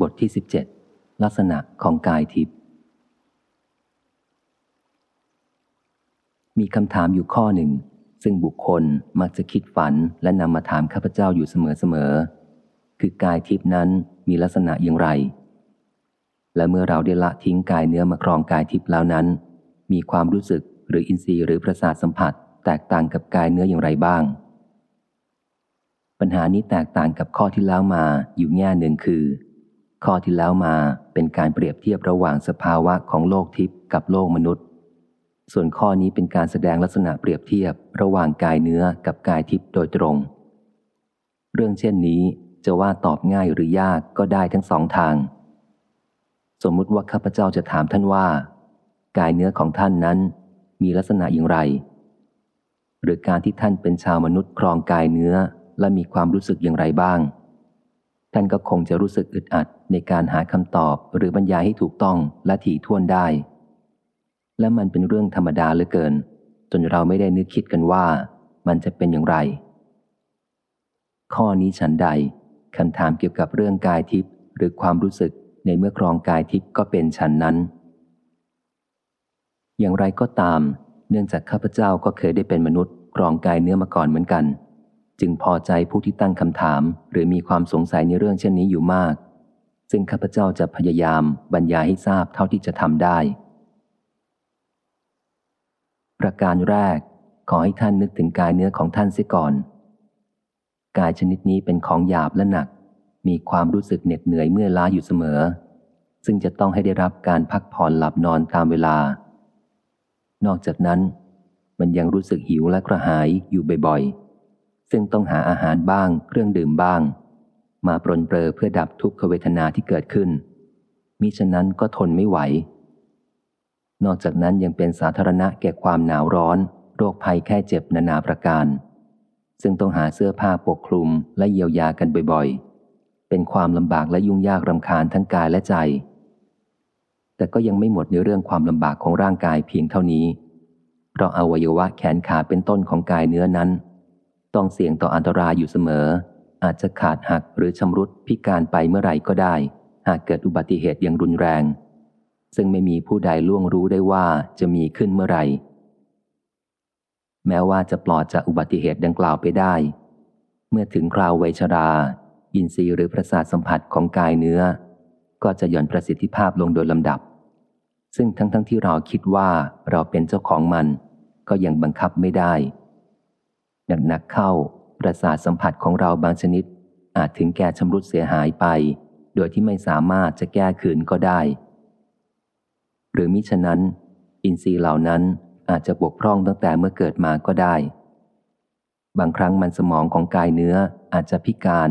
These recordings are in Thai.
บทที่ 17 ลักษณะของกายทิพย์มีคำถามอยู่ข้อหนึ่ง ซึ่งบุคคลมักจะคิดฝันและนำมาถามข้าพเจ้าอยู่เสมอๆคือกายทิพย์นั้นมีลักษณะอย่างไร และเมื่อเราได้ละทิ้งกายเนื้อมาครองกายทิพย์แล้วนั้น มีความรู้สึกหรืออินทรีย์หรือประสาทสัมผัส แตกต่างกับกายเนื้ออย่างไรบ้าง ปัญหานี้แตกต่างกับข้อที่แล้วมาอยู่แง่หนึ่งคือ ข้อที่แล้วมาเป็นการเปรียบเทียบระหว่างสภาวะของโลกทิพย์กับโลกมนุษย์ ส่วนข้อนี้เป็นการแสดงลักษณะเปรียบเทียบระหว่างกายเนื้อกับกายทิพย์โดยตรง เรื่องเช่นนี้จะว่าตอบง่ายหรือยากก็ได้ทั้งสองทาง สมมุติว่าข้าพเจ้าจะถามท่านว่า กายเนื้อของท่านนั้น มีลักษณะอย่างไร หรือการที่ท่านเป็นชาวมนุษย์ครองกายเนื้อและมีความรู้สึกอย่างไรบ้าง ท่านก็คงจะรู้สึกอึดอัดในการหาคำตอบหรือบรรยายให้ถูกต้องและถี่ถ้วนได้ และมันเป็นเรื่องธรรมดาเหลือเกิน จนเราไม่ได้นึกคิดกันว่ามันจะเป็นอย่างไร ข้อนี้ฉันใดคำถามเกี่ยวกับเรื่องกายทิพย์หรือความรู้สึกในเมื่อครองกายทิพย์ก็เป็นฉันนั้น อย่างไรก็ตาม เนื่องจากข้าพเจ้าก็เคยได้เป็นมนุษย์ครองกายเนื้อมาก่อนเหมือนกัน จึงพอใจผู้ที่ตั้งคำถาม หรือมีความสงสัยในเรื่องเช่นนี้อยู่มาก ซึ่งข้าพเจ้าจะพยายามบรรยายให้ทราบเท่าที่จะทำได้ ประการแรก ขอให้ท่านนึกถึงกายเนื้อของท่านเสียก่อน กายชนิดนี้เป็นของหยาบและหนัก มีความรู้สึกเหน็ดเหนื่อยเมื่อล้าอยู่เสมอ ซึ่งจะต้องให้ได้รับการพักผ่อนหลับนอนตามเวลา นอกจากนั้น มันยังรู้สึกหิวและกระหายอยู่บ่อยๆ ซึ่งต้องหาอาหารบ้าง เครื่องดื่มบ้าง มาปรนเปรอเพื่อดับทุกขเวทนาที่เกิดขึ้น มิฉะนั้นก็ทนไม่ไหว นอกจากนั้นยังเป็นสาธารณะแก่ความหนาวร้อน โรคภัยแค่เจ็บนานาประการ ซึ่งต้องหาเสื้อผ้าปกคลุมและเยียวยากันบ่อยๆ เป็นความลำบากและยุ่งยากรำคาญทั้งกายและใจ แต่ก็ยังไม่หมดในเรื่องความลำบากของร่างกายเพียงเท่านี้ เพราะอวัยวะแขนขาเป็นต้นของกายเนื้อนั้น ต้องเสี่ยงต่ออันตรายอยู่เสมอ อาจจะขาดหักหรือชำรุดพิการไปเมื่อไหร่ก็ได้ หากเกิดอุบัติเหตุอย่างรุนแรง ซึ่งไม่มีผู้ใดล่วงรู้ได้ว่าจะมีขึ้นเมื่อไหร่ แม้ว่าจะปลอดจากอุบัติเหตุดังกล่าวไปได้ เมื่อถึงคราววัยชรา อินทรีย์หรือประสาทสัมผัสของกายเนื้อ ก็จะหย่อนประสิทธิภาพลงโดยลำดับ ซึ่งทั้งๆทที่เราคิดว่าเราเป็นเจ้าของมัน ก็ยังบังคับไม่ได้ หนักเข้า ประสาทสัมผัสของเราบางชนิด อาจถึงแก่ชำรุดเสียหายไป โดยที่ไม่สามารถจะแก้คืนก็ได้ หรือมิฉะนั้น อินทรีย์เหล่านั้นอาจจะบกพร่องตั้งแต่เมื่อเกิดมาก็ได้ บางครั้งมันสมองของกายเนื้ออาจจะพิการ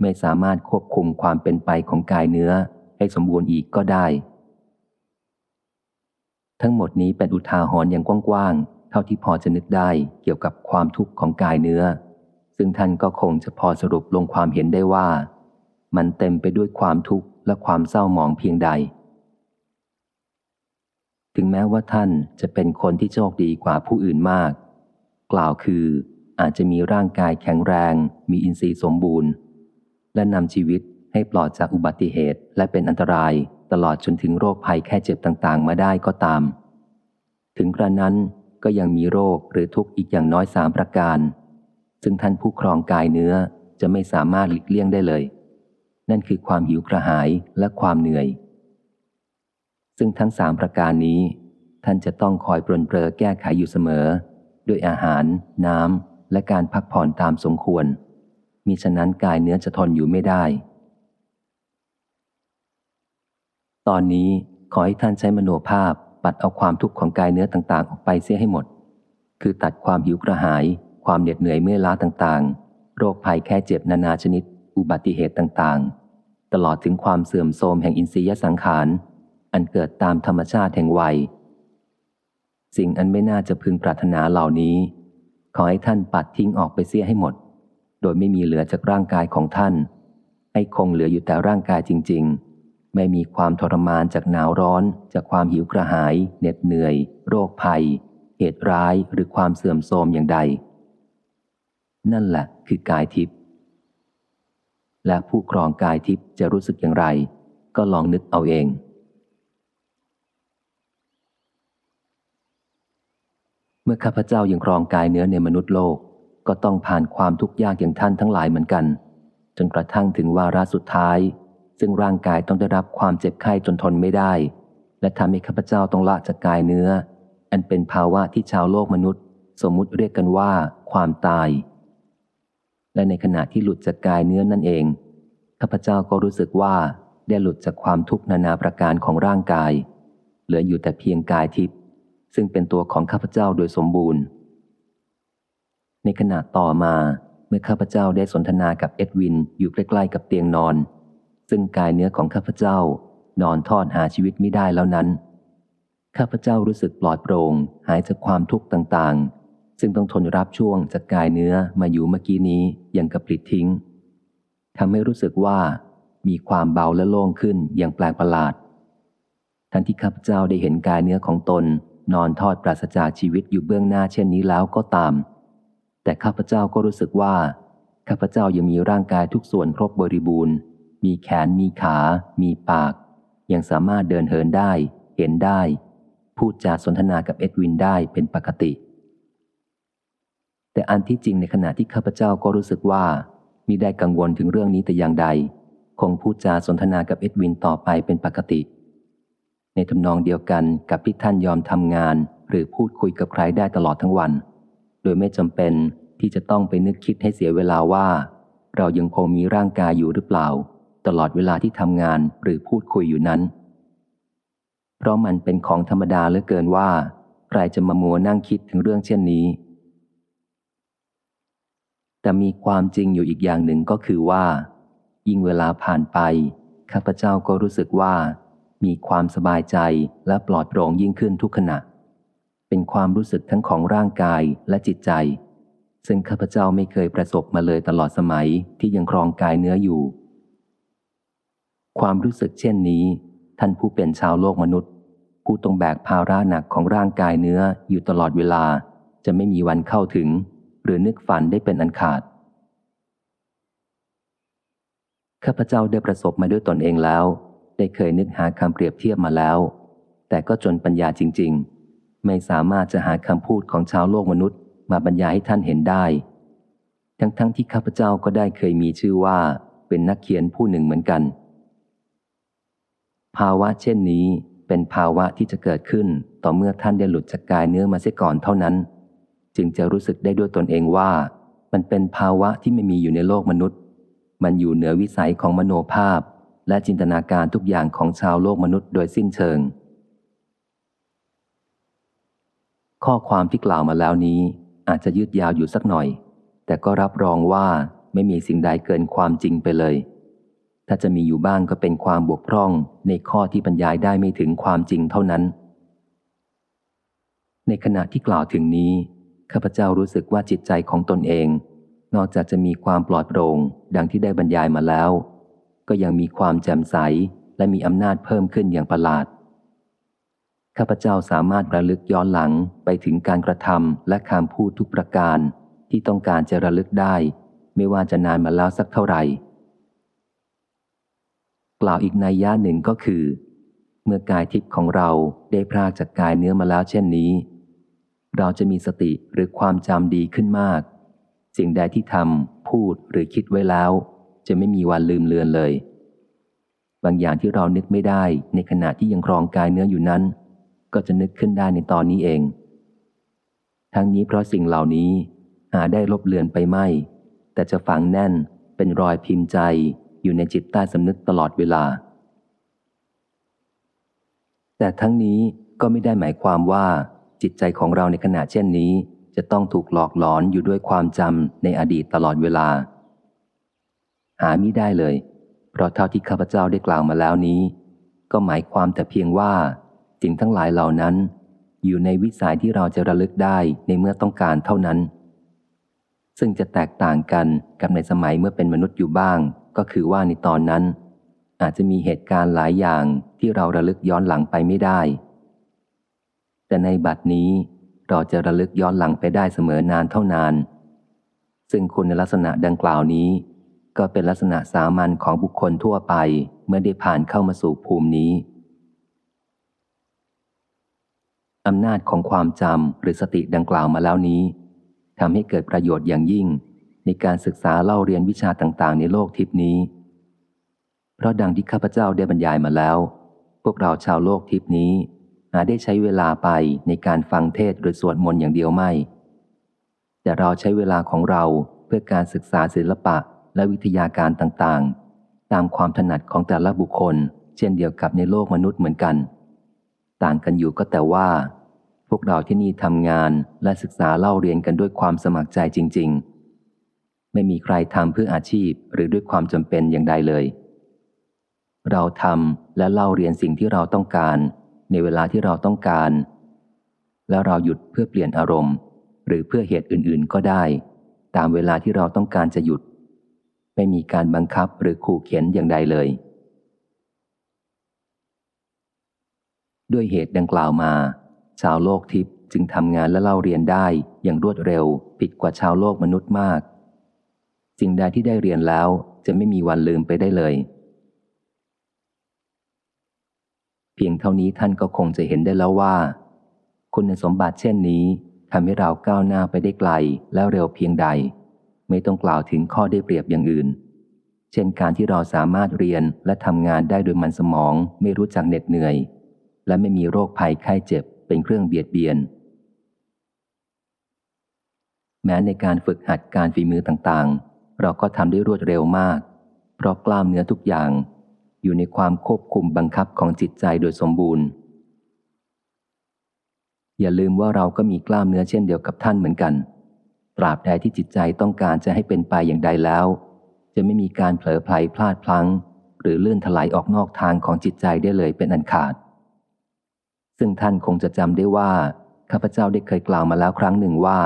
ไม่สามารถควบคุมความเป็นไปของกายเนื้อให้สมบูรณ์อีกก็ได้ ทั้งหมดนี้เป็นอุทาหรณ์อย่างกว้าง เท่าที่พอจะนึกได้เกี่ยวกับความทุกข์ของกายเนื้อ ซึ่งท่านก็คงจะพอสรุปลงความเห็นได้ว่า มันเต็มไปด้วยความทุกข์และความเศร้าหมองเพียงใด ถึงแม้ว่าท่านจะเป็นคนที่โชคดีกว่าผู้อื่นมาก กล่าวคืออาจจะมีร่างกายแข็งแรง มีอินทรีย์สมบูรณ์ และนำชีวิตให้ปลอดจากอุบัติเหตุและเป็นอันตรายตลอดจนถึงโรคภัยแค่เจ็บต่างๆ มาได้ก็ตาม ถึงกระนั้น ก็ยังมีโรคหรือทุกข์อีกอย่างน้อยสามประการ ซึ่งท่านผู้ครองกายเนื้อจะไม่สามารถหลีกเลี่ยงได้เลย นั่นคือความหิวกระหายและความเหนื่อย ซึ่งทั้งสามประการนี้ ท่านจะต้องคอยปรนเปรอแก้ไขอยู่เสมอ ด้วยอาหาร น้ำและการพักผ่อนตามสมควร มิฉะนั้นกายเนื้อจะทนอยู่ไม่ได้ ตอนนี้ขอให้ท่านใช้มโนภาพ ปัดเอาความทุกข์ของกายเนื้อต่างๆ ออกไปเสียให้หมด คือตัดความหิวกระหาย ความเหน็ดเหนื่อยเมื่อยล้าต่างๆ โรคภัยแค่เจ็บนานาชนิด อุบัติเหตุต่างๆ ตลอดถึงความเสื่อมโทรมแห่งอินทรียสังขาร อันเกิดตามธรรมชาติแห่งวัย สิ่งอันไม่น่าจะพึงปรารถนาเหล่านี้ ขอให้ท่านปัดทิ้งออกไปเสียให้หมด โดยไม่มีเหลือจากร่างกายของท่าน ให้คงเหลืออยู่แต่ร่างกายจริง ๆ ไม่มีความทรมานจากหนาวร้อน จากความหิวกระหาย เหน็ดเหนื่อย โรคภัย เหตุร้ายหรือความเสื่อมโทรมอย่างใด นั่นแหละคือกายทิพย์และผู้ครองกายทิพย์จะรู้สึกอย่างไร ก็ลองนึกเอาเอง เมื่อข้าพเจ้ายังครองกายเนื้อในมนุษย์โลก ก็ต้องผ่านความทุกข์ยากอย่างท่านทั้งหลายเหมือนกัน จนกระทั่งถึงวาระสุดท้าย ซึ่งร่างกายต้องได้รับความเจ็บไข้จนทนไม่ได้ และทำให้ข้าพเจ้าต้องละจากกายเนื้อ อันเป็นภาวะที่ชาวโลกมนุษย์ สมมุติเรียกกันว่า ความตาย และในขณะที่หลุดจากกายเนื้อนั่นเองข้าพเจ้าก็รู้สึกว่าได้หลุดจากความทุกข์นานาประการของร่างกาย เหลืออยู่แต่เพียงกายทิพย์ซึ่งเป็นตัวของข้าพเจ้าโดยสมบูรณ์ ในขณะต่อมาเมื่อข้าพเจ้าได้สนทนากับเอ็ดวินอยู่ใกล้ๆกับเตียงนอน ซึ่งกายเนื้อของข้าพเจ้านอนทอดหาชีวิตไม่ได้แล้วนั้น ข้าพเจ้ารู้สึกปลอดโปร่งหายจากความทุกข์ต่างๆ ซึ่งต้องทนรับช่วงจากกายเนื้อมาอยู่เมื่อกี้นี้อย่างกระปลิดทิ้งทำให้รู้สึกว่ามีความเบาและโล่งขึ้นอย่างแปลกประหลาด ทันที่ข้าพเจ้าได้เห็นกายเนื้อของตน นอนทอดปราศจากชีวิตอยู่เบื้องหน้าเช่นนี้แล้วก็ตาม แต่ข้าพเจ้าก็รู้สึกว่า ข้าพเจ้ายังมีร่างกายทุกส่วนครบบริบูรณ์ มีแขนมีขา มีปาก ยังสามารถเดินเหินได้ เห็นได้ พูดจาสนทนากับเอ็ดวินได้เป็นปกติ แต่อันที่จริงในขณะที่ข้าพเจ้าก็รู้สึกว่ามิได้กังวลถึงเรื่องนี้แต่อย่างใด คงพูดจาสนทนากับเอ็ดวินต่อไปเป็นปกติ ในทำนองเดียวกันกับที่ท่านยอมทำงาน หรือพูดคุยกับใครได้ตลอดทั้งวัน โดยไม่จำเป็นที่จะต้องไปนึกคิดให้เสียเวลาว่า เรายังคงมีร่างกายอยู่หรือเปล่า ตลอดเวลาที่ทำงานหรือพูดคุยอยู่นั้น เพราะมันเป็นของธรรมดาเหลือเกินว่า ใครจะมามัวนั่งคิดถึงเรื่องเช่นนี้ แต่มีความจริงอยู่อีกอย่างหนึ่งก็คือว่า ยิ่งเวลาผ่านไป ข้าพเจ้าก็รู้สึกว่า มีความสบายใจและปลอดโปร่งยิ่งขึ้นทุกขณะ เป็นความรู้สึกทั้งของร่างกายและจิตใจซึ่งข้าพเจ้าไม่เคยประสบมาเลยตลอดสมัยที่ยังครองกายเนื้ออยู่ ความรู้สึกเช่นนี้ ท่านผู้เป็นชาวโลกมนุษย์ ผู้ต้องแบกภาระหนักของร่างกายเนื้ออยู่ตลอดเวลาจะไม่มีวันเข้าถึง หรือนึกฝันได้เป็นอันขาด ข้าพเจ้าได้ประสบมาด้วยตนเองแล้ว ได้เคยนึกหาคำเปรียบเทียบมาแล้ว แต่ก็จนปัญญาจริง ๆ ไม่สามารถจะหาคำพูดของชาวโลกมนุษย์ มาบรรยายให้ท่านเห็นได้ ทั้งๆทที่ข้าพเจ้าก็ได้เคยมีชื่อว่า เป็นนักเขียนผู้หนึ่งเหมือนกัน ภาวะเช่นนี้เป็นภาวะที่จะเกิดขึ้นต่อเมื่อท่านได้หลุดจากกายเนื้อมาเสียก่อนเท่านั้น จึงจะรู้สึกได้ด้วยตนเองว่า มันเป็นภาวะที่ไม่มีอยู่ในโลกมนุษย์ มันอยู่เหนือวิสัยของมโนภาพ และจินตนาการทุกอย่างของชาวโลกมนุษย์โดยสิ้นเชิง ข้อความที่กล่าวมาแล้วนี้ อาจจะยืดยาวอยู่สักหน่อย แต่ก็รับรองว่าไม่มีสิ่งใดเกินความจริงไปเลย ถ้าจะมีอยู่บ้างก็เป็นความบกพร่องในข้อที่บรรยายได้ไม่ถึงความจริงเท่านั้น ในขณะที่กล่าวถึงนี้ ข้าพเจ้ารู้สึกว่าจิตใจของตนเอง นอกจากจะมีความปลอดโปร่งดังที่ได้บรรยายมาแล้ว ก็ยังมีความแจ่มใสและมีอำนาจเพิ่มขึ้นอย่างประหลาด ข้าพเจ้าสามารถระลึกย้อนหลังไปถึงการกระทำและคำพูดทุกประการที่ต้องการจะระลึกได้ ไม่ว่าจะนานมาแล้วสักเท่าไหร่ กล่าวอีกในย่าหนึ่งก็คือ เมื่อกายทิพย์ของเราได้พรากจากกายเนื้อมาแล้วเช่นนี้ เราจะมีสติหรือความจำดีขึ้นมาก สิ่งใดที่ทำพูดหรือคิดไว้แล้ว จะไม่มีวันลืมเลือนเลย บางอย่างที่เรานึกไม่ได้ในขณะที่ยังครองกายเนื้ออยู่นั้น ก็จะนึกขึ้นได้ในตอนนี้เอง ทั้งนี้เพราะสิ่งเหล่านี้หาได้ลบเลือนไปไม่ แต่จะฝังแน่นเป็นรอยพิมพ์ใจ อยู่ในจิตใต้สำนึกตลอดเวลา แต่ทั้งนี้ก็ไม่ได้หมายความว่า จิตใจของเราในขณะเช่นนี้ จะต้องถูกหลอกหลอนอยู่ด้วยความจำในอดีตตลอดเวลา หามิได้เลย เพราะเท่าที่ข้าพเจ้าได้กล่าวมาแล้วนี้ ก็หมายความแต่เพียงว่า สิ่งทั้งหลายเหล่านั้น อยู่ในวิสัยที่เราจะระลึกได้ในเมื่อต้องการเท่านั้นซึ่งจะแตกต่างกันกับในสมัยเมื่อเป็นมนุษย์อยู่บ้าง ก็คือว่าในตอนนั้น อาจจะมีเหตุการณ์หลายอย่างที่เราระลึกย้อนหลังไปไม่ได้ แต่ในบัดนี้เราจะระลึกย้อนหลังไปได้เสมอนานเท่านาน ซึ่งคุณลักษณะดังกล่าวนี้ ก็เป็นลักษณะสามัญของบุคคลทั่วไปเมื่อได้ผ่านเข้ามาสู่ภูมินี้อำนาจของความจำหรือสติดังกล่าวมาแล้วนี้ทำให้เกิดประโยชน์อย่างยิ่ง ในการศึกษาเล่าเรียนวิชาต่างๆ ในโลกทิพนี้ เพราะดังที่ข้าพเจ้าได้บรรยายมาแล้ว พวกเราชาวโลกทิพนี้หาจได้ใช้เวลาไปในการฟังเทศหรือสวดมนต์อย่างเดียวไม่ แต่เราใช้เวลาของเราเพื่อการศึกษาศิลปะและวิทยาการต่างๆ ตามความถนัดของแต่ละบุคคล เช่นเดียวกับในโลกมนุษย์เหมือนกัน ต่างกันอยู่ก็แต่ว่า พวกเราที่นี่ทำงานและศึกษาเล่าเรียนกันด้วยความสมัครใจจริง ๆ ไม่มีใครทำเพื่ออาชีพหรือด้วยความจำเป็นอย่างใดเลย เราทำและเล่าเรียนสิ่งที่เราต้องการ ในเวลาที่เราต้องการ แล้วเราหยุดเพื่อเปลี่ยนอารมณ์ หรือเพื่อเหตุอื่นๆก็ได้ ตามเวลาที่เราต้องการจะหยุด ไม่มีการบังคับหรือขู่เข็นอย่างใดเลย ด้วยเหตุดังกล่าวมา ชาวโลกทิพย์จึงทำงานและเล่าเรียนได้อย่างรวดเร็ว ผิดกว่าชาวโลกมนุษย์มาก สิ่งใดที่ได้เรียนแล้วจะไม่มีวันลืมไปได้เลย เพียงเท่านี้ท่านก็คงจะเห็นได้แล้วว่า คุณสมบัติเช่นนี้ทำให้เราก้าวหน้าไปได้ไกลแล้วเร็วเพียงใด ไม่ต้องกล่าวถึงข้อได้เปรียบอย่างอื่น เช่นการที่เราสามารถเรียนและทำงานได้โดยมันสมองไม่รู้จักเหน็ดเหนื่อย และไม่มีโรคภัยไข้เจ็บเป็นเครื่องเบียดเบียน แม้ในการฝึกหัดการฝีมือต่างๆ เราก็ทำได้รวดเร็วมาก เพราะกล้ามเนื้อทุกอย่าง อยู่ในความควบคุมบังคับของจิตใจโดยสมบูรณ์ อย่าลืมว่าเราก็มีกล้ามเนื้อเช่นเดียวกับท่านเหมือนกัน ตราบใดที่จิตใจต้องการจะให้เป็นไปอย่างใดแล้ว จะไม่มีการเผลอไพลพลาดพลัง้ง หรือเลื่อนถลายออกนอกทางของจิตใจได้เลยเป็นอันขาด ซึ่งท่านคงจะจำได้ว่าข้าพเจ้าได้เคยกล่าวมาแล้วครั้งหนึ่งว่า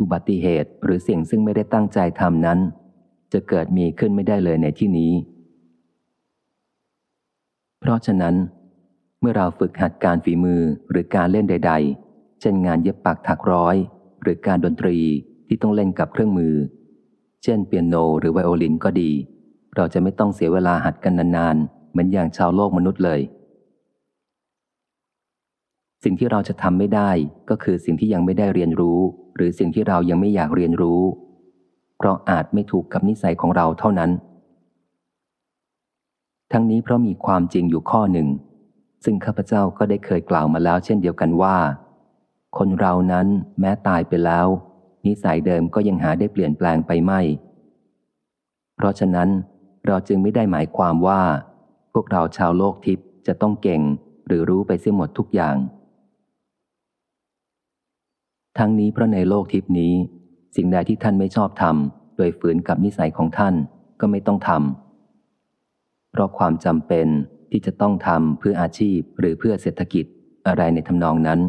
อุบัติเหตุหรือสิ่งซึ่งไม่ได้ตั้งใจทำนั้น จะเกิดมีขึ้นไม่ได้เลยในที่นี้ เพราะฉะนั้น เมื่อเราฝึกหัดการฝีมือหรือการเล่นใด ๆ เช่นงานเย็บปักถักร้อย หรือการดนตรีที่ต้องเล่นกับเครื่องมือ เช่นเปียโนหรือไวโอลินก็ดี เราจะไม่ต้องเสียเวลาหัดกันนานๆเหมือนอย่างชาวโลกมนุษย์เลย สิ่งที่เราจะทำไม่ได้ก็คือสิ่งที่ยังไม่ได้เรียนรู้ หรือสิ่งที่เรายังไม่อยากเรียนรู้ เพราะอาจไม่ถูกกับนิสัยของเราเท่านั้น ทั้งนี้เพราะมีความจริงอยู่ข้อหนึ่ง ซึ่งข้าพเจ้าก็ได้เคยกล่าวมาแล้วเช่นเดียวกันว่า คนเรานั้นแม้ตายไปแล้ว นิสัยเดิมก็ยังหาได้เปลี่ยนแปลงไปไม่ เพราะฉะนั้นเราจึงไม่ได้หมายความว่า พวกเราชาวโลกทิพย์จะต้องเก่งหรือรู้ไปเสียหมดทุกอย่าง ทั้งนี้เพราะในโลกทิพนี้ สิ่งใดที่ท่านไม่ชอบทำโดยฝืนกับนิสัยของท่านก็ไม่ต้องทำเพราะความจำเป็นที่จะต้องทำเพื่ออาชีพหรือเพื่อเศรษฐกิจอะไรในทำนองนั้น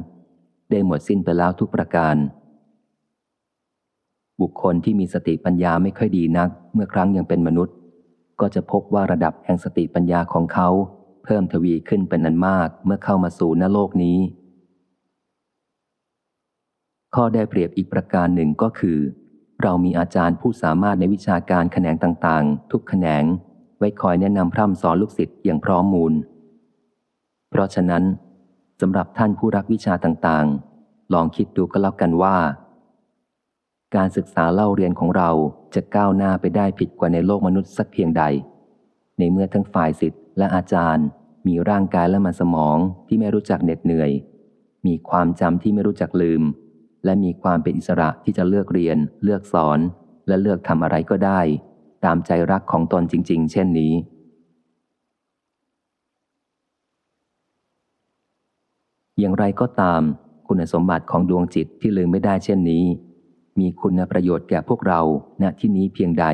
ได้หมดสิ้นไปแล้วทุกประการ บุคคลที่มีสติปัญญาไม่ค่อยดีนัก เมื่อครั้งยังเป็นมนุษย์ ก็จะพบว่าระดับแห่งสติปัญญาของเขา เพิ่มทวีขึ้นเป็นนันมากเมื่อเข้ามาสู่นโลกนี้ ข้อได้เปรียบอีกประการหนึ่งก็คือ เรามีอาจารย์ผู้สามารถในวิชาการแขนงต่างๆ ทุกแขนง ไว้คอยแนะนำพร่ำสอนลูกศิษย์อย่างพร้อมมูล เพราะฉะนั้นสำหรับท่านผู้รักวิชาต่างๆ ลองคิดดูก็แล้วกันว่า การศึกษาเล่าเรียนของเราจะก้าวหน้าไปได้ผิดกว่าในโลกมนุษย์สักเพียงใด ในเมื่อทั้งฝ่ายสิทธิ์และอาจารย์ มีร่างกายและมันสมองที่ไม่รู้จักเหน็ดเหนื่อย มีความจำที่ไม่รู้จักลืม และมีความเป็นอิสระที่จะเลือกเรียน เลือกสอน และเลือกทำอะไรก็ได้ ตามใจรักของตนจริง ๆ เช่นนี้ อย่างไรก็ตาม คุณสมบัติของดวงจิตที่ลืมไม่ได้เช่นนี้ มีคุณประโยชน์แก่พวกเราณที่นี้เพียงใด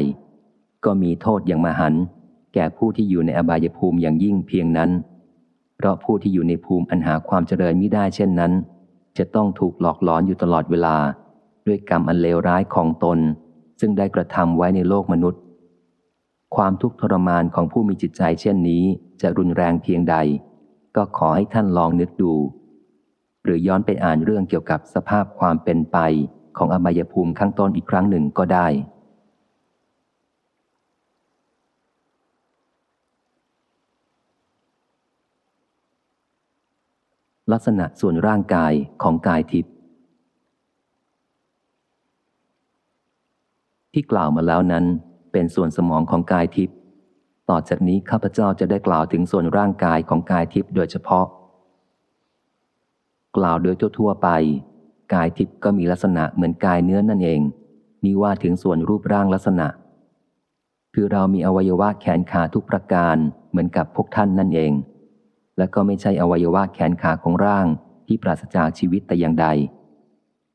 ก็มีโทษอย่างมหันแก่ผู้ที่อยู่ในอบายภูมิอย่างยิ่งเพียงนั้น เพราะผู้ที่อยู่ในภูมิอันหาความเจริญม่ได้เช่นนั้น จะต้องถูกหลอกหลอนอยู่ตลอดเวลา ด้วยกรรมอันเลวร้ายของตน ซึ่งได้กระทำไว้ในโลกมนุษย์ ความทุกข์ทรมานของผู้มีจิตใจเช่นนี้จะรุนแรงเพียงใด ก็ขอให้ท่านลองนึกดู หรือย้อนไปอ่านเรื่องเกี่ยวกับสภาพความเป็นไปของอบายภูมิข้างต้นอีกครั้งหนึ่งก็ได้ ลักษณะส่วนร่างกายของกายทิพย์ที่กล่าวมาแล้วนั้นเป็นส่วนสมองของกายทิพย์ต่อจากนี้ข้าพเจ้าจะได้กล่าวถึงส่วนร่างกายของกายทิพย์โดยเฉพาะ กล่าวโดยทั่วๆไป กายทิพย์ก็มีลักษณะเหมือนกายเนื้อนั่นเอง นี่ว่าถึงส่วนรูปร่างลักษณะ คือเรามีอวัยวะแขนขาทุกประการเหมือนกับพวกท่านนั่นเอง และก็ไม่ใช่อวัยวะแขนขาของร่างที่ปราศจากชีวิตแต่อย่างใด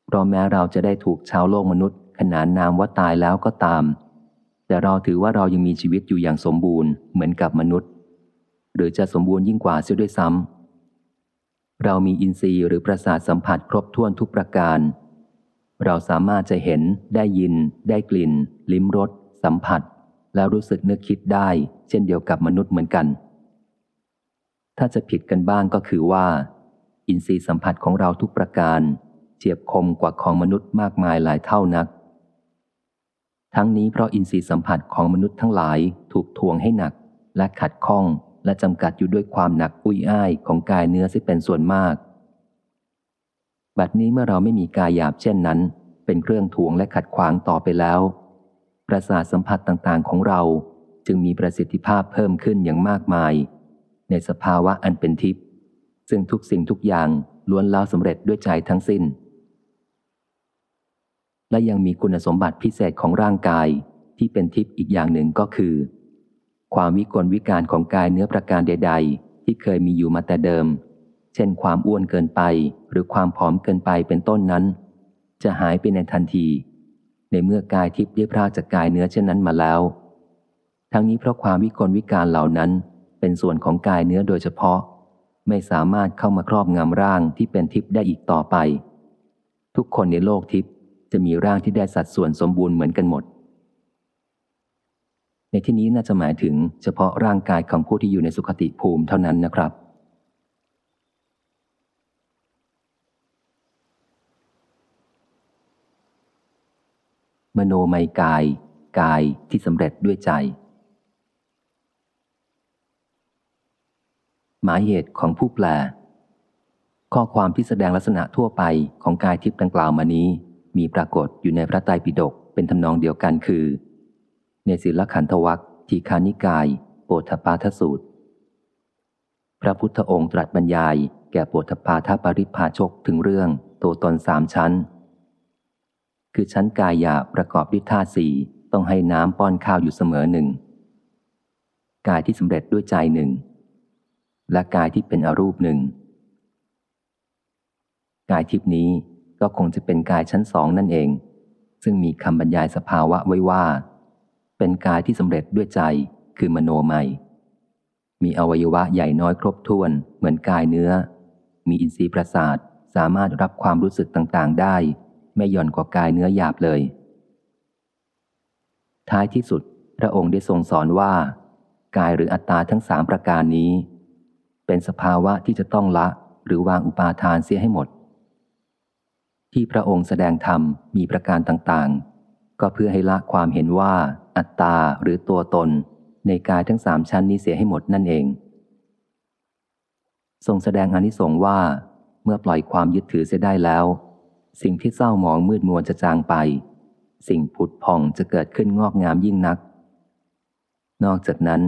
เพราะแม้เราจะได้ถูกชาวโลกมนุษย์ ขนานนามว่าตายแล้วก็ตาม แต่เราถือว่าเรายังมีชีวิตอยู่อย่างสมบูรณ์เหมือนกับมนุษย์ หรือจะสมบูรณ์ยิ่งกว่าเสียด้วยซ้ำเรามีอินทรีย์หรือประสาทสัมผัสครบถ้วนทุกประการ เราสามารถจะเห็น ได้ยิน ได้กลิ่น ลิ้มรส สัมผัส แล้วรู้สึกนึกคิดได้ เช่นเดียวกับมนุษย์เหมือนกัน ถ้าจะผิดกันบ้างก็คือว่า อินทรีย์สัมผัสของเราทุกประการ เจียบคมกว่าของมนุษย์มากมายหลายเท่านัก ทั้งนี้เพราะอินทรีย์สัมผัสของมนุษย์ทั้งหลายถูกทวงให้หนัก และขัดข้องและจำกัดอยู่ด้วยความหนักอุ้ยอ้ายของกายเนื้อที่เป็นส่วนมาก บัดนี้เมื่อเราไม่มีกายหยาบเช่นนั้น เป็นเครื่องทวงและขัดขวางต่อไปแล้ว ประสาทสัมผัสต่างๆของเราจึงมีประสิทธิภาพเพิ่มขึ้นอย่างมากมาย ในสภาวะอันเป็นทิพย์ซึ่งทุกสิ่งทุกอย่างล้วนแล้วสำเร็จด้วยใจทั้งสิ้น และยังมีคุณสมบัติพิเศษของร่างกายที่เป็นทิพย์อีกอย่างหนึ่งก็คือ ความวิกลวิการของกายเนื้อประการใด ๆ ที่เคยมีอยู่มาแต่เดิม เช่นความอ้วนเกินไปหรือความผอมเกินไปเป็นต้นนั้น จะหายไปในทันที ในเมื่อกายทิพย์ได้พรากจากกายเนื้อเช่นนั้นมาแล้ว ทั้งนี้เพราะความวิกลวิการเหล่านั้น เป็นส่วนของกายเนื้อโดยเฉพาะ ไม่สามารถเข้ามาครอบงำร่างที่เป็นทิพย์ได้อีกต่อไป ทุกคนในโลกทิพย์จะมีร่างที่ได้สัดส่วนสมบูรณ์เหมือนกันหมด ในที่นี้น่าจะหมายถึงเฉพาะร่างกายของผู้ที่อยู่ในสุขติภูมิเท่านั้นนะครับมโนไมกาย กายที่สำเร็จด้วยใจ หมายเหตุของผู้แปล ข้อความที่แสดงลักษณะทั่วไปของกายทิพย์ดังกล่าวมานี้ มีปรากฏอยู่ในพระไตรปิฎกเป็นทำนองเดียวกันคือ ในศิลขันธวัคทีคานิกายโปธปาทสูตร พระพุทธองค์ตรัสบรรยาย แก่โปธปาทปริพาชกถึงเรื่องตัวตนสามชั้น คือชั้นกายหยาประกอบด้วยธาตุสี่ต้องให้น้ำป้อนข้าวอยู่เสมอหนึ่งกายที่สำเร็จด้วยใจหนึ่ง และกายที่เป็นอรูปหนึ่ง กายทิพนี้ก็คงจะเป็นกายชั้นสองนั่นเอง ซึ่งมีคำบรรยายสภาวะไว้ว่า เป็นกายที่สำเร็จด้วยใจคือมโนไมมีอวัยวะใหญ่น้อยครบถ้วน เหมือนกายเนื้อ มีอินทรีย์ประสาทสามารถรับความรู้สึกต่างๆ ได้ ไม่หย่อนกว่ากายเนื้อหยาบเลย ท้ายที่สุดพระองค์ได้ทรงสอนว่า กายหรืออัตตาทั้งสามประการนี้ เป็นสภาวะที่จะต้องละหรือวางอุปาทานเสียให้หมด ที่พระองค์แสดงธรรมมีประการต่างๆ ก็เพื่อให้ละความเห็นว่า อัตตาหรือตัวตน ในกายทั้งสามชั้นนี้เสียให้หมดนั่นเองทรงแสดงอนิสงส์ว่า เมื่อปล่อยความยึดถือเสียได้แล้ว สิ่งที่เศร้าหมองมืดมัวจะจางไป สิ่งผุดผ่องจะเกิดขึ้นงอกงามยิ่งนัก นอกจากนั้น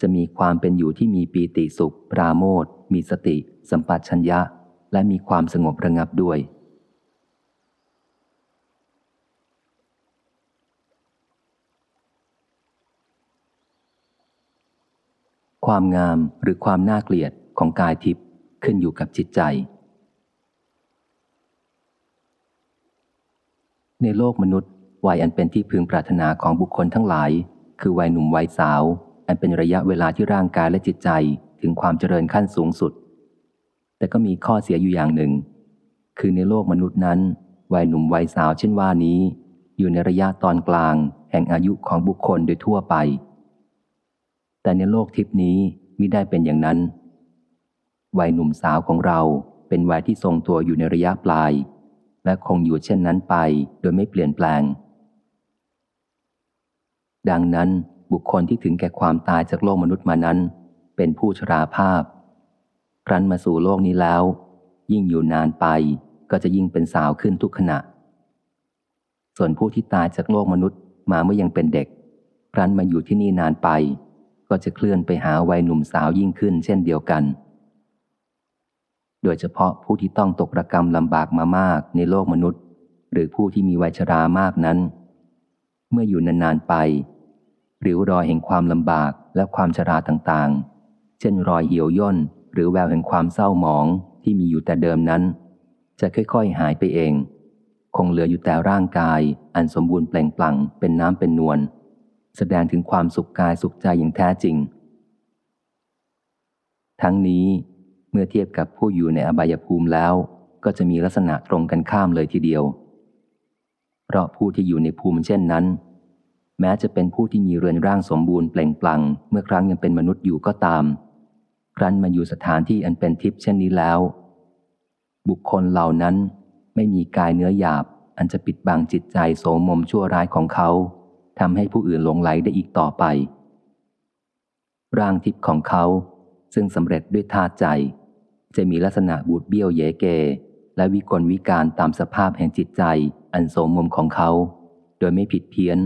จะมีความเป็นอยู่ที่มีปีติสุข ปราโมทมีสติ สัมปชัญญะ และมีความสงบระงับด้วย ความงามหรือความน่าเกลียดของกายทิพย์ขึ้นอยู่กับจิตใจ ในโลกมนุษย์วัยอันเป็นที่พึงปรารถนาของบุคคลทั้งหลาย คือวัยหนุ่มวัยสาว อันเป็นระยะเวลาที่ร่างกายและจิตใจถึงความเจริญขั้นสูงสุด แต่ก็มีข้อเสียอยู่อย่างหนึ่ง คือในโลกมนุษย์นั้นวัยหนุ่มวัยสาวเช่นว่านี้ อยู่ในระยะตอนกลาง แห่งอายุของบุคคลโดยทั่วไป แต่ในโลกทิพนี้มิได้เป็นอย่างนั้น วัยหนุ่มสาวของเราเป็นวัยที่ทรงตัวอยู่ในระยะปลาย และคงอยู่เช่นนั้นไปโดยไม่เปลี่ยนแปลง ดังนั้น บุคคลที่ถึงแก่ความตายจากโลกมนุษย์มานั้น เป็นผู้ชราภาพ ครั้นมาสู่โลกนี้แล้ว ยิ่งอยู่นานไปก็จะยิ่งเป็นสาวขึ้นทุกขณะ ส่วนผู้ที่ตายจากโลกมนุษย์มาเมื่อยังเป็นเด็ก ครั้นมาอยู่ที่นี่นานไป ก็จะเคลื่อนไปหาวัยหนุ่มสาวยิ่งขึ้น เช่นเดียวกัน โดยเฉพาะผู้ที่ต้องตกระกรรมลำบากมามากในโลกมนุษย์ หรือผู้ที่มีวัยชรามากนั้น เมื่ออยู่นานๆไป ริ้วรอยแห่งความลำบากและความชราต่างๆ เช่นรอยเหี่ยวย่น หรือแววแห่งความเศร้าหมองที่มีอยู่แต่เดิมนั้น จะค่อยๆหายไปเอง คงเหลืออยู่แต่ร่างกาย อันสมบูรณ์เปล่งปลั่งเป็นน้ำเป็นนวลแสดงถึงความสุขกายสุขใจอย่างแท้จริง ทั้งนี้เมื่อเทียบกับผู้อยู่ในอบายภูมิแล้ว ก็จะมีลักษณะตรงกันข้ามเลยทีเดียว เพราะผู้ที่อยู่ในภูมิเช่นนั้น แม้จะเป็นผู้ที่มีเรือนร่างสมบูรณ์เปล่งปลั่งเมื่อครั้งยังเป็นมนุษย์อยู่ก็ตาม ครั้นมาอยู่สถานที่อันเป็นทิพย์เช่นนี้แล้ว บุคคลเหล่านั้นไม่มีกายเนื้อหยาบ อันจะปิดบังจิตใจโสมมชั่วร้ายของเขาทำให้ผู้อื่นหลงไหลได้อีกต่อไป ร่างทิพย์ของเขา ซึ่งสำเร็จด้วยธาตุใจ จะมีลักษณะบูดเบี้ยวเยเก และวิกลวิการตามสภาพแห่งจิตใจ อันโสมมของเขา โดยไม่ผิดเพี้ยน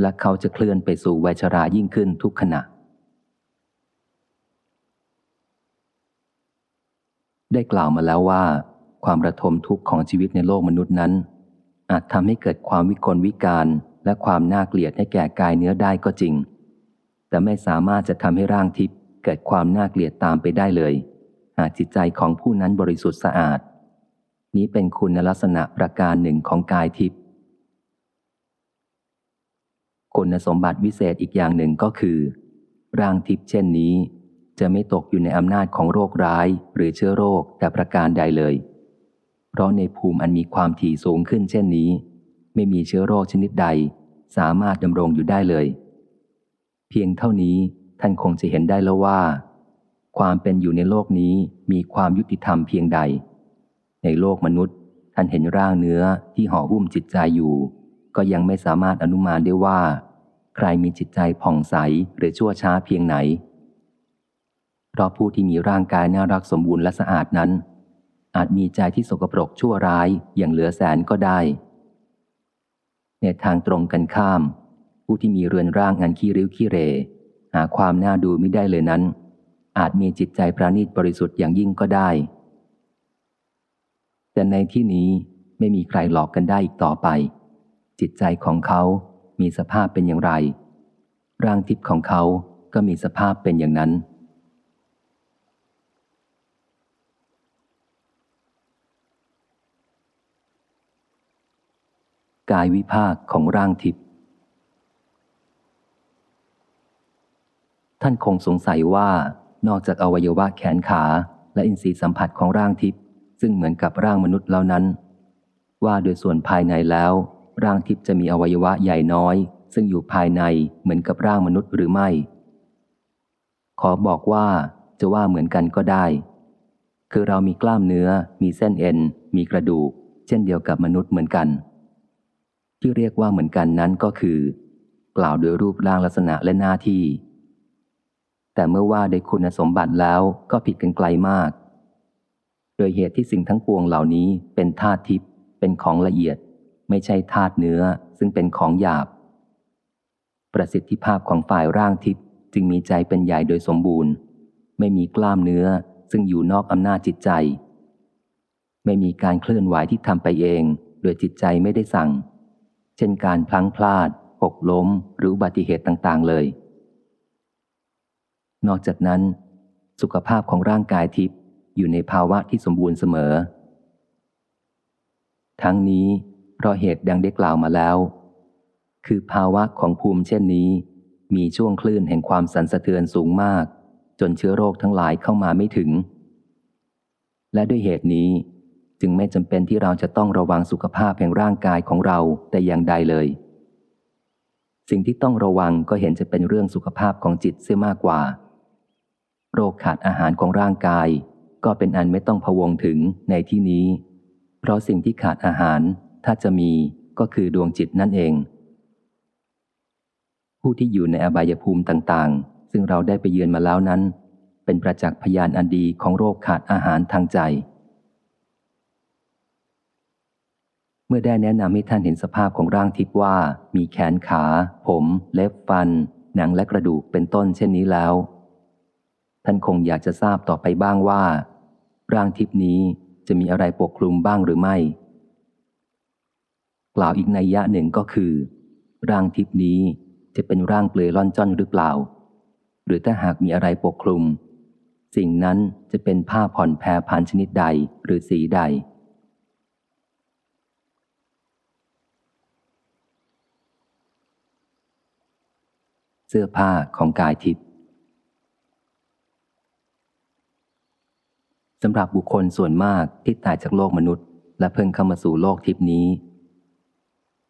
และเขาจะเคลื่อนไปสู่วัยชรายิ่งขึ้นทุกขณะ ได้กล่าวมาแล้วว่า ความระทมทุกข์ของชีวิตในโลกมนุษย์นั้น อาจทำให้เกิดความวิกลวิการและความน่าเกลียดให้แก่กายเนื้อได้ก็จริง แต่ไม่สามารถจะทำให้ร่างทิพย์เกิดความน่าเกลียดตามไปได้เลย หากจิตใจของผู้นั้นบริสุทธิ์สะอาด นี้เป็นคุณลักษณะประการหนึ่งของกายทิพย์ คุณสมบัติวิเศษอีกอย่างหนึ่งก็คือ ร่างทิพย์เช่นนี้ จะไม่ตกอยู่ในอำนาจของโรคร้ายหรือเชื้อโรคแต่ประการใดเลย เพราะในภูมิอันมีความถี่สูงขึ้นเช่นนี้ ไม่มีเชื้อโรคชนิดใด สามารถดำรงอยู่ได้เลย เพียงเท่านี้ท่านคงจะเห็นได้แล้วว่า ความเป็นอยู่ในโลกนี้มีความยุติธรรมเพียงใด ในโลกมนุษย์ท่านเห็นร่างเนื้อที่ห่อหุ้มจิตใจอยู่ ก็ยังไม่สามารถอนุมานได้ว่า ใครมีจิตใจผ่องใสหรือชั่วช้าเพียงไหน เพราะผู้ที่มีร่างกายน่ารักสมบูรณ์และสะอาดนั้น อาจมีใจที่สกปรกชั่วร้ายอย่างเหลือแสนก็ได้ ในทางตรงกันข้าม ผู้ที่มีเรือนร่างอันขี้ริ้วขี้เร หาความน่าดูไม่ได้เลยนั้น อาจมีจิตใจประณีตบริสุทธิ์อย่างยิ่งก็ได้ แต่ในที่นี้ไม่มีใครหลอกกันได้อีกต่อไป จิตใจของเขามีสภาพเป็นอย่างไร ร่างทิพย์ของเขาก็มีสภาพเป็นอย่างนั้น กายวิภาคของร่างทิพย์ท่านคงสงสัยว่านอกจากอวัยวะแขนขาและอินทรีย์สัมผัสของร่างทิพย์ซึ่งเหมือนกับร่างมนุษย์แล้วนั้น ว่าโดยส่วนภายในแล้ว ร่างทิพย์จะมีอวัยวะใหญ่น้อย ซึ่งอยู่ภายในเหมือนกับร่างมนุษย์หรือไม่ ขอบอกว่าจะว่าเหมือนกันก็ได้ คือเรามีกล้ามเนื้อ มีเส้นเอ็น มีกระดูก เช่นเดียวกับมนุษย์เหมือนกัน ที่เรียกว่าเหมือนกันนั้นก็คือ กล่าวโดยรูปร่างลักษณะและหน้าที่ แต่เมื่อว่าได้คุณสมบัติแล้วก็ผิดกันไกลมาก โดยเหตุที่สิ่งทั้งปวงเหล่านี้เป็นธาตุทิพย์เป็นของละเอียด ไม่ใช่ธาตุเนื้อซึ่งเป็นของหยาบ ประสิทธิภาพของฝ่ายร่างทิพย์จึงมีใจเป็นใหญ่โดยสมบูรณ์ ไม่มีกล้ามเนื้อซึ่งอยู่นอกอำนาจจิตใจ ไม่มีการเคลื่อนไหวที่ทำไปเอง โดยจิตใจไม่ได้สั่ง เช่นการพลั้งพลาด หกล้ม หรืออุบัติเหตุต่างๆเลย นอกจากนั้น สุขภาพของร่างกายทิพย์อยู่ในภาวะที่สมบูรณ์เสมอ ทั้งนี้ เพราะเหตุดังได้กล่าวมาแล้ว คือภาวะของภูมิเช่นนี้ มีช่วงคลื่นแห่งความสั่นสะเทือนสูงมาก จนเชื้อโรคทั้งหลายเข้ามาไม่ถึง และด้วยเหตุนี้จึงไม่จำเป็นที่เราจะต้องระวังสุขภาพแห่งร่างกายของเราแต่อย่างใดเลย สิ่งที่ต้องระวังก็เห็นจะเป็นเรื่องสุขภาพของจิตเสียมากกว่า โรคขาดอาหารของร่างกาย ก็เป็นอันไม่ต้องพะวงถึงในที่นี้ เพราะสิ่งที่ขาดอาหาร ถ้าจะมีก็คือดวงจิตนั่นเอง ผู้ที่อยู่ในอบายภูมิต่างๆ ซึ่งเราได้ไปเยือนมาแล้วนั้น เป็นประจักษ์พยานอันดีของโรคขาดอาหารทางใจ เมื่อได้แนะนำให้ท่านเห็นสภาพของร่างทิพว่า มีแขนขา ผม เล็บฟัน หนังและกระดูกเป็นต้นเช่นนี้แล้ว ท่านคงอยากจะทราบต่อไปบ้างว่า ร่างทิพนี้จะมีอะไรปกคลุมบ้างหรือไม่ กล่าวอีกในยะหนึ่งก็คือ ร่างทิพนี้จะเป็นร่างเปลือยล่อนจ้อนหรือเปล่า หรือถ้าหากมีอะไรปกคลุม สิ่งนั้นจะเป็นผ้าผ่อนแพรพันชนิดใดหรือสีใด เสื้อผ้าของกายทิพย์สำหรับบุคคลส่วนมากที่ตายจากโลกมนุษย์ และเพิ่งเข้ามาสู่โลกทิพนี้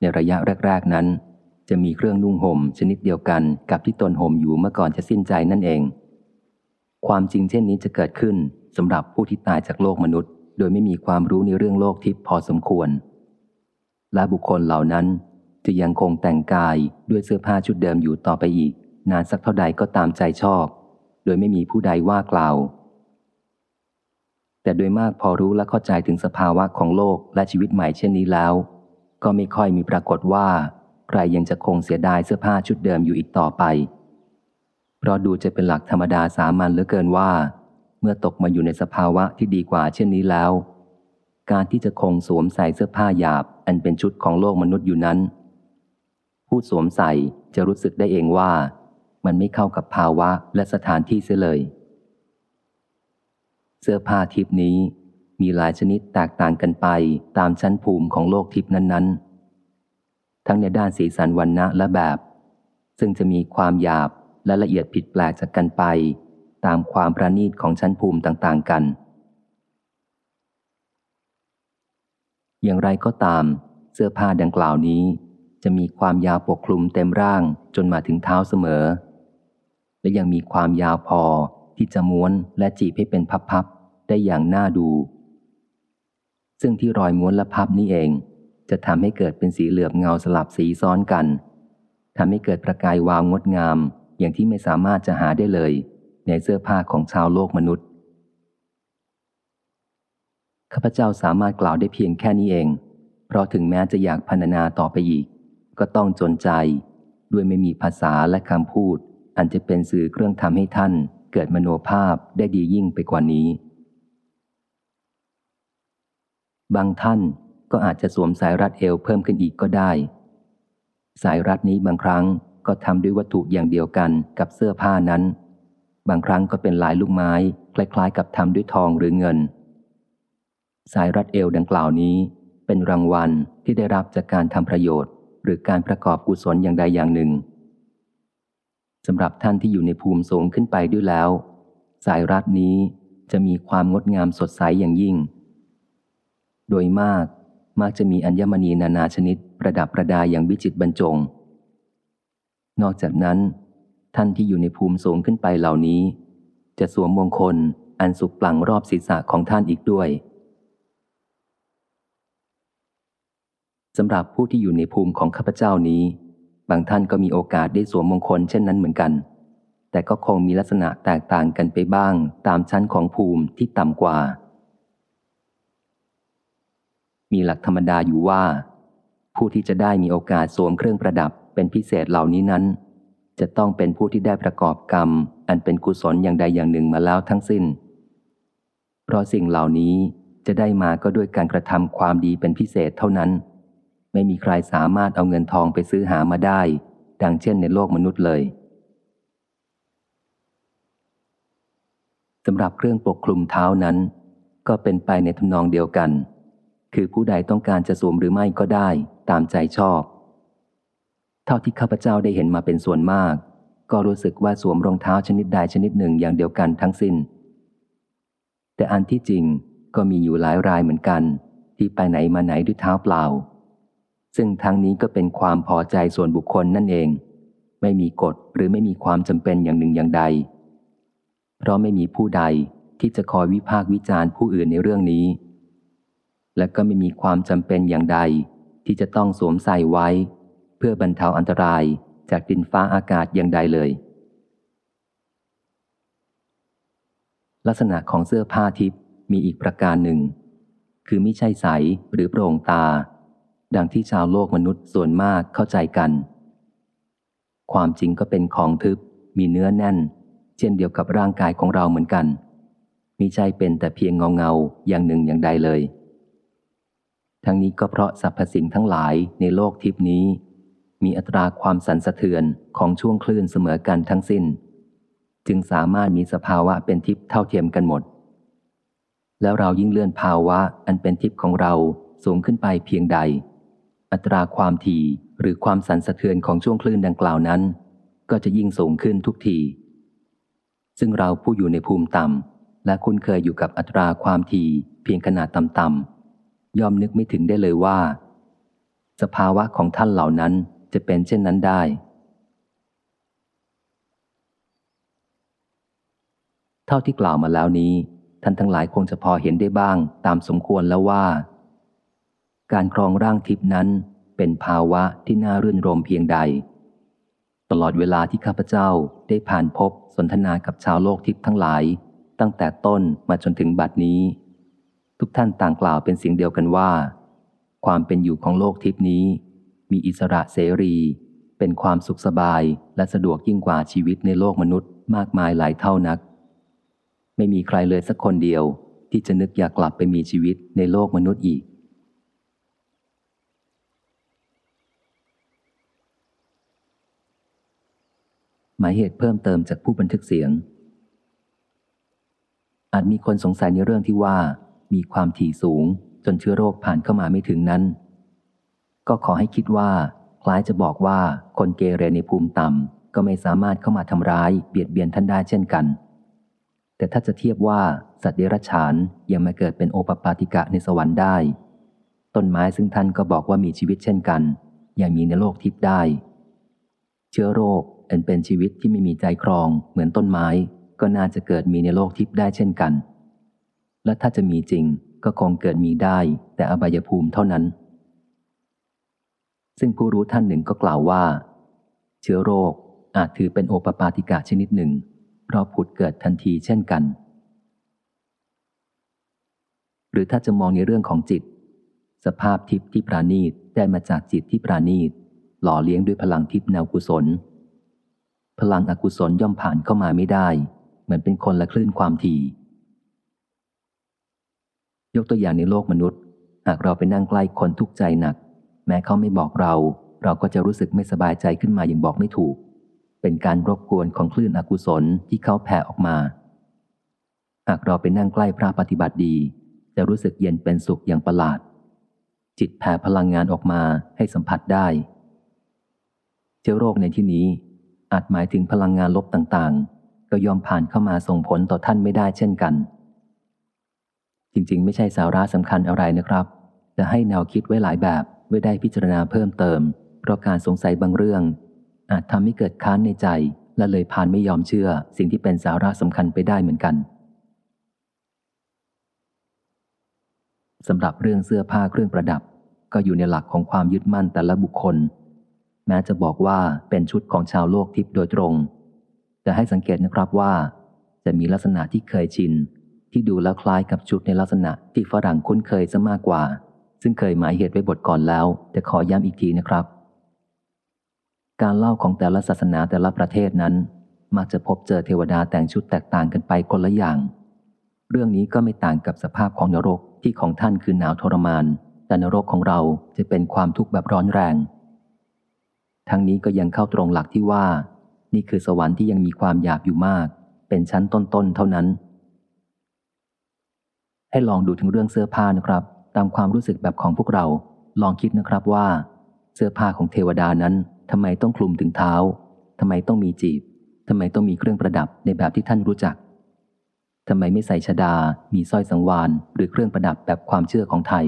ในระยะแรก ๆนั้น จะมีเครื่องนุ่งห่มชนิดเดียวกันกับที่ตนห่มอยู่เมื่อก่อนจะสิ้นใจนั่นเอง ความจริงเช่นนี้จะเกิดขึ้นสำหรับผู้ที่ตายจากโลกมนุษย์ โดยไม่มีความรู้ในเรื่องโลกทิพย์พอสมควร และบุคคลเหล่านั้นจะยังคงแต่งกายด้วยเสื้อผ้าชุดเดิมอยู่ต่อไปอีก นานสักเท่าใดก็ตามใจชอบ โดยไม่มีผู้ใดว่ากล่าว แต่โดยมากพอรู้และเข้าใจถึงสภาวะของโลกและชีวิตใหม่เช่นนี้แล้ว ก็ไม่ค่อยมีปรากฏว่า ใครยังจะคงเสียดายเสื้อผ้าชุดเดิมอยู่อีกต่อไป เพราะดูจะเป็นหลักธรรมดาสามัญเหลือเกินว่า เมื่อตกมาอยู่ในสภาวะที่ดีกว่าเช่นนี้แล้ว การที่จะคงสวมใส่เสื้อผ้าหยาบ อันเป็นชุดของโลกมนุษย์อยู่นั้น ผู้สวมใส่จะรู้สึกได้เองว่า มันไม่เข้ากับภาวะและสถานที่เสียเลย เสื้อผ้าทิพนี้ มีหลายชนิดแตกต่างกันไปตามชั้นภูมิของโลกทิพนั้น ๆ ทั้งในด้านสีสันวันนะและแบบ ซึ่งจะมีความหยาบและละเอียดผิดแปลกจากกันไป ตามความประณีตของชั้นภูมิต่างๆกัน อย่างไรก็ตาม เสื้อผ้าดังกล่าวนี้ จะมีความยาวปกคลุมเต็มร่างจนมาถึงเท้าเสมอ และยังมีความยาวพอที่จะม้วนและจีบให้เป็นพับๆได้อย่างน่าดู ซึ่งที่รอยม้วนและพับนี้เอง จะทำให้เกิดเป็นสีเหลือบเงาสลับสีซ้อนกันทำให้เกิดประกายวาวงดงาม อย่างที่ไม่สามารถจะหาได้เลย ในเสื้อผ้าของชาวโลกมนุษย์ข้าพเจ้าสามารถกล่าวได้เพียงแค่นี้เอง เพราะถึงแม้จะอยากพรรณนาต่อไปอีก ก็ต้องจนใจ ด้วยไม่มีภาษาและคำพูด อันจะเป็นสื่อเครื่องทำให้ท่าน เกิดมโนภาพได้ดียิ่งไปกว่านี้ บางท่านก็อาจจะสวมสายรัดเอวเพิ่มขึ้นอีกก็ได้ สายรัดนี้บางครั้งก็ทำด้วยวัตถุอย่างเดียวกันกับเสื้อผ้านั้น บางครั้งก็เป็นลายลูกไม้ คล้ายๆ กับทำด้วยทองหรือเงิน สายรัดเอวดังกล่าวนี้ เป็นรางวัลที่ได้รับจากการทำประโยชน์ หรือการประกอบกุศลอย่างใดอย่างหนึ่งสำหรับท่านที่อยู่ในภูมิสูงขึ้นไปด้วยแล้ว สายรัดนี้จะมีความงดงามสดใสอย่างยิ่ง โดยมาก มักจะมีอัญมณีนานาชนิดประดับประดาอย่างวิจิตบรรจง นอกจากนั้น ท่านที่อยู่ในภูมิสูงขึ้นไปเหล่านี้ จะสวมมงคลอันสุกปลังรอบศีรษะของท่านอีกด้วยสำหรับผู้ที่อยู่ในภูมิของข้าพเจ้านี้ บางท่านก็มีโอกาสได้สวมมงคลเช่นนั้นเหมือนกัน แต่ก็คงมีลักษณะแตกต่างกันไปบ้างตามชั้นของภูมิที่ต่ำกว่า มีหลักธรรมดาอยู่ว่า ผู้ที่จะได้มีโอกาสสวมเครื่องประดับเป็นพิเศษเหล่านี้นั้น จะต้องเป็นผู้ที่ได้ประกอบกรรม อันเป็นกุศลอย่างใดอย่างหนึ่งมาแล้วทั้งสิ้น เพราะสิ่งเหล่านี้จะได้มาก็ด้วยการกระทำความดีเป็นพิเศษเท่านั้น ไม่มีใครสามารถเอาเงินทองไปซื้อหามาได้ ดังเช่นในโลกมนุษย์เลยสำหรับเครื่องปกคลุมเท้านั้น ก็เป็นไปในทำนองเดียวกัน คือผู้ใดต้องการจะสวมหรือไม่ก็ได้ตามใจชอบ เท่าที่ข้าพเจ้าได้เห็นมาเป็นส่วนมาก ก็รู้สึกว่าสวมรองเท้าชนิดใดชนิดหนึ่งอย่างเดียวกันทั้งสิน้น แต่อันที่จริงก็มีอยู่หลายรายเหมือนกัน ที่ไปไหนมาไหนด้วยเท้าเปล่า ซึ่งทั้งนี้ก็เป็นความพอใจส่วนบุคคลนั่นเอง ไม่มีกฎหรือไม่มีความจำเป็นอย่างหนึ่งอย่างใด เพราะไม่มีผู้ใดที่จะคอยวิพากษ์วิจารณ์ผู้อื่นในเรื่องนี้ และก็ไม่มีความจำเป็นอย่างใด ที่จะต้องสวมใส่ไว้ เพื่อบรรเทาอันตรายจากดินฟ้าอากาศอย่างใดเลย ลักษณะของเสื้อผ้าทิพย์มีอีกประการหนึ่ง คือไม่ใช่ใสหรือโปร่งตา ดังที่ชาวโลกมนุษย์ส่วนมากเข้าใจกัน ความจริงก็เป็นของทึบมีเนื้อแน่น เช่นเดียวกับร่างกายของเราเหมือนกันมิใช่เป็นแต่เพียงเงาเงาอย่างหนึ่งอย่างใดเลย ทั้งนี้ก็เพราะสรรพสิ่งทั้งหลายในโลกทิพนี้ มีอัตราความสั่นสะเทือนของช่วงคลื่นเสมอกันทั้งสิ้น จึงสามารถมีสภาวะเป็นทิพเท่าเทียมกันหมด แล้วเรายิ่งเลื่อนภาวะอันเป็นทิพของเราสูงขึ้นไปเพียงใด อัตราความถี่หรือความสั่นสะเทือนของช่วงคลื่นดังกล่าวนั้น ก็จะยิ่งสูงขึ้นทุกที ซึ่งเราผู้อยู่ในภูมิต่ำและคุ้นเคยอยู่กับอัตราความถี่เพียงขนาดต่ำๆ ย่อมนึกไม่ถึงได้เลยว่า สภาวะของท่านเหล่านั้นจะเป็นเช่นนั้นได้ เท่าที่กล่าวมาแล้วนี้ ท่านทั้งหลายคงจะพอเห็นได้บ้างตามสมควรแล้วว่า การครองร่างทิพนั้นเป็นภาวะที่น่ารื่นรมเพียงใด ตลอดเวลาที่ข้าพเจ้าได้ผ่านพบสนทนากับชาวโลกทิพทั้งหลาย ตั้งแต่ต้นมาจนถึงบัดนี้ ทุกท่านต่างกล่าวเป็นเสียงเดียวกันว่า ความเป็นอยู่ของโลกทิพนี้ มีอิสระเสรี เป็นความสุขสบายและสะดวกยิ่งกว่าชีวิตในโลกมนุษย์มากมายหลายเท่านัก ไม่มีใครเลยสักคนเดียวที่จะนึกอยากกลับไปมีชีวิตในโลกมนุษย์อีก หมายเหตุเพิ่มเติมจากผู้บันทึกเสียง อาจมีคนสงสัยในเรื่องที่ว่า มีความถี่สูง จนเชื้อโรคผ่านเข้ามาไม่ถึงนั้น ก็ขอให้คิดว่า คล้ายจะบอกว่าคนเกเรในภูมิต่ำก็ไม่สามารถเข้ามาทำร้ายเบียดเบียนท่านได้เช่นกัน แต่ถ้าจะเทียบว่าสัตว์เดรัจฉานยังมาเกิดเป็นโอปปาติกะในสวรรค์ได้ ต้นไม้ซึ่งท่านก็บอกว่ามีชีวิตเช่นกัน ยังมีในโลกทิพย์ได้ เชื้อโรคอันเป็นชีวิตที่ไม่มีใจครองเหมือนต้นไม้ ก็น่าจะเกิดมีในโลกทิพย์ได้เช่นกัน และถ้าจะมีจริงก็คงเกิดมีได้ แต่อบายภูมิเท่านั้น ซึ่งผู้รู้ท่านหนึ่งก็กล่าวว่า เชื้อโรคอาจถือเป็นโอปปาติกะชนิดหนึ่ง เพราะผุดเกิดทันทีเช่นกัน หรือถ้าจะมองในเรื่องของจิต สภาพทิพย์ที่ปราณีตได้มาจากจิตที่ปราณีต หล่อเลี้ยงด้วยพลังทิพย์แนวกุศล พลังอกุศลย่อมผ่านเข้ามาไม่ได้ เหมือนเป็นคนละคลื่นความถี่ ยกตัวอย่างในโลกมนุษย์ หากเราไปนั่งใกล้คนทุกข์ใจหนัก แม้เขาไม่บอกเรา เราก็จะรู้สึกไม่สบายใจขึ้นมาอย่างบอกไม่ถูก เป็นการรบกวนของคลื่นอกุศลที่เขาแผ่ออกมา หากเราไปนั่งใกล้พระปฏิบัติดี จะรู้สึกเย็นเป็นสุขอย่างประหลาด จิตแผ่พลังงานออกมาให้สัมผัสได้ เชื้อโรคในที่นี้ อาจหมายถึงพลังงานลบต่างๆ ก็ยอมผ่านเข้ามาส่งผลต่อท่านไม่ได้เช่นกัน จริงๆ ไม่ใช่สาระสำคัญอะไรนะครับ แต่ให้แนวคิดไว้หลายแบบไว้ได้พิจารณาเพิ่มเติม เพราะการสงสัยบางเรื่อง อาจทำให้เกิดค้านในใจ และเลยผ่านไม่ยอมเชื่อ สิ่งที่เป็นสาระสำคัญไปได้เหมือนกันสำหรับเรื่องเสื้อผ้าเครื่องประดับ ก็อยู่ในหลักของความยึดมั่นแต่ละบุคคล แม้จะบอกว่าเป็นชุดของชาวโลกทิพย์โดยตรง แต่ให้สังเกตนะครับว่า จะมีลักษณะที่เคยชิน ที่ดูแล้วคล้ายกับชุดในลักษณะที่ฝรั่งคุ้นเคยซะมากกว่า ซึ่งเคยหมายเหตุไว้บทก่อนแล้ว แต่ขอย้ำอีกทีนะครับ การเล่าของแต่ละศาสนาแต่ละประเทศนั้น มักจะพบเจอเทวดาแต่งชุดแตกต่างกันไปคนละอย่าง เรื่องนี้ก็ไม่ต่างกับสภาพของนรกที่ของท่านคือหนาวทรมาน แต่นรกของเราจะเป็นความทุกข์แบบร้อนแรง ทั้งนี้ก็ยังเข้าตรงหลักที่ว่า นี่คือสวรรค์ที่ยังมีความหยาบอยู่มาก เป็นชั้นต้นๆเท่านั้น ให้ลองดูถึงเรื่องเสื้อผ้านะครับ ตามความรู้สึกแบบของพวกเรา ลองคิดนะครับว่า เสื้อผ้าของเทวดานั้นทำไมต้องคลุมถึงเท้าทำไมต้องมีจีบทำไมต้องมีเครื่องประดับในแบบที่ท่านรู้จักทำไมไม่ใส่ชดา มีสร้อยสังวานหรือเครื่องประดับแบบความเชื่อของไทย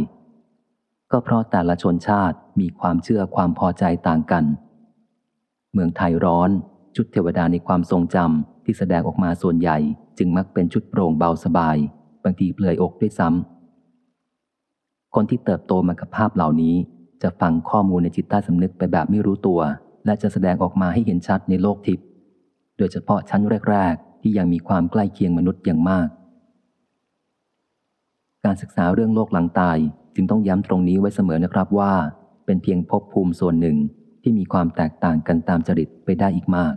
ก็เพราะแต่ละชนชาติมีความเชื่อความพอใจต่างกัน เมืองไทยร้อน ชุดเทวดาในความทรงจำที่แสดงออกมาส่วนใหญ่จึงมักเป็นชุดโปร่งเบาสบาย บางทีเปลือยอกด้วยซ้ำคนที่เติบโตมากับภาพเหล่านี้ จะฟังข้อมูลในจิตใต้สำนึกไปแบบไม่รู้ตัว และจะแสดงออกมาให้เห็นชัดในโลกทิพย์โดยเฉพาะชั้นแรก ๆ ที่ยังมีความใกล้เคียงมนุษย์อย่างมาก การศึกษาเรื่องโลกหลังตายจึงต้องย้ำตรงนี้ไว้เสมอนะครับว่า เป็นเพียงภพภูมิส่วนหนึ่งที่มีความแตกต่างกันตามจริตไปได้อีกมาก